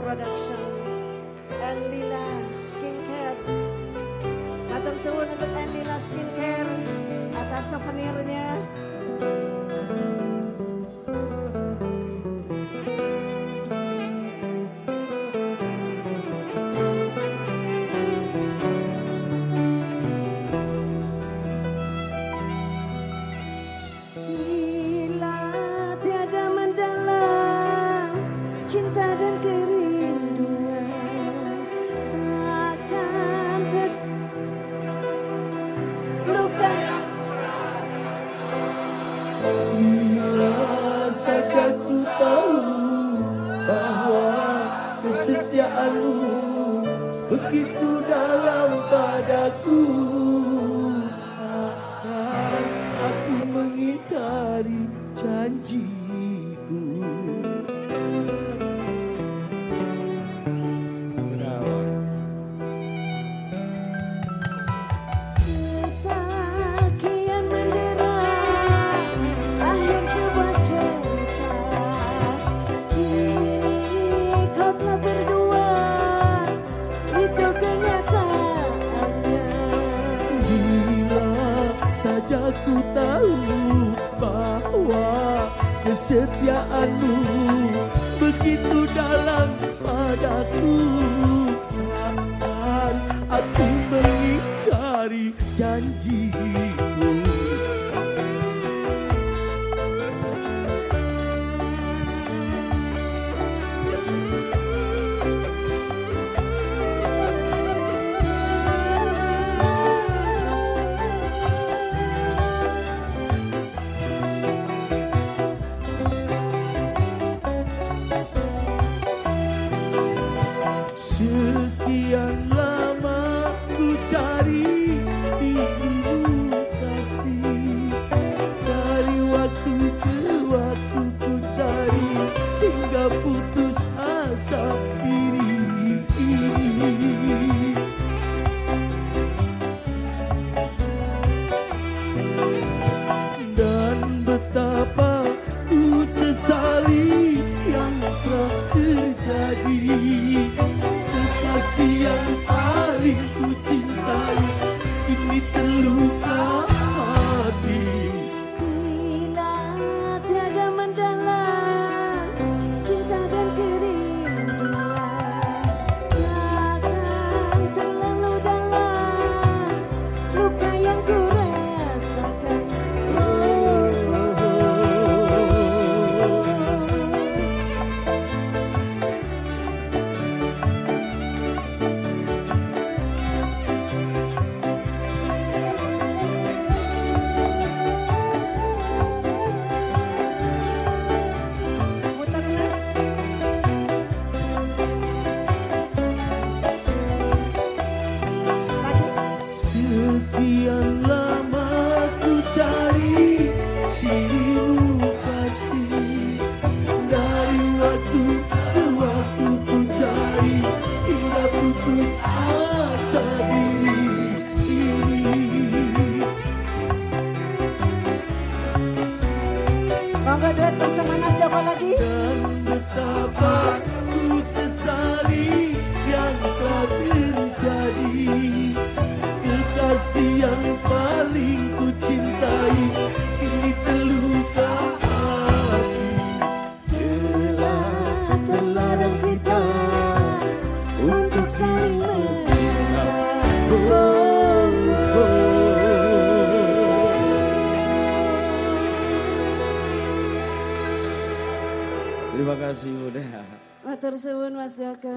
Production and Lila Skincare. Matur suwun untuk Lila Skincare atas souvenirnya. Cinta dan kerinduan takkan ter luka saja ku tahu bahwa kesetiaanmu begitu dalam ku tahu bahwa kesetiaanmu begitu dalam padaku. Akan aku asa Sekian lama ku cari dirimu kasih. Dari waktu ke waktu ku cari Hingga putus asa diri ini. Monggo duet bersama Mas Joko lagi Terima kasih Bunda. Matur suwun Mas Joko